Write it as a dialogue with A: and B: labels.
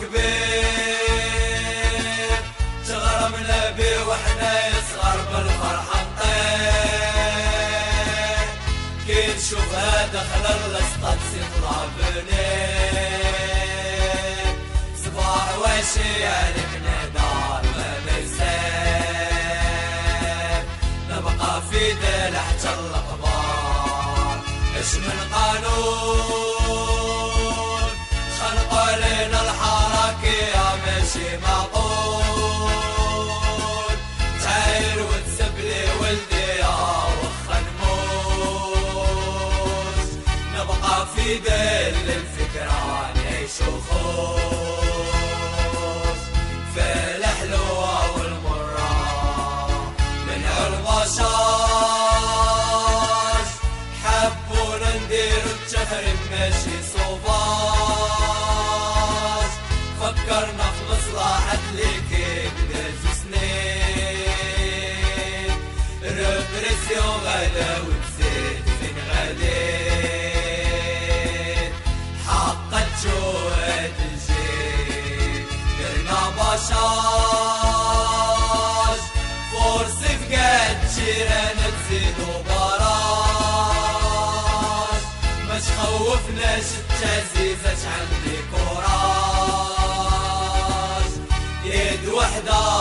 A: كبير تغرمنا بيه وحنا صغار بالفرحة نطير كي نشوفها دخل الاسطى تصير تضربني صباح واشي عليك نهدار ما يسير نبقى في دل حتى الاقبار اش قانون؟ نبقى في دل الفكرة نعيش وخوش في الحلوة والمرة من عربشاش حبونا ندير الجهر بمشي صوباش فكرنا في مصلحة اللي كبدت سنين ريبريسيون غلا شارژ فرسی فقد شيرانة تزيدو وبراج ما تخوفناش التعزيزة عندي كوراج يد وحده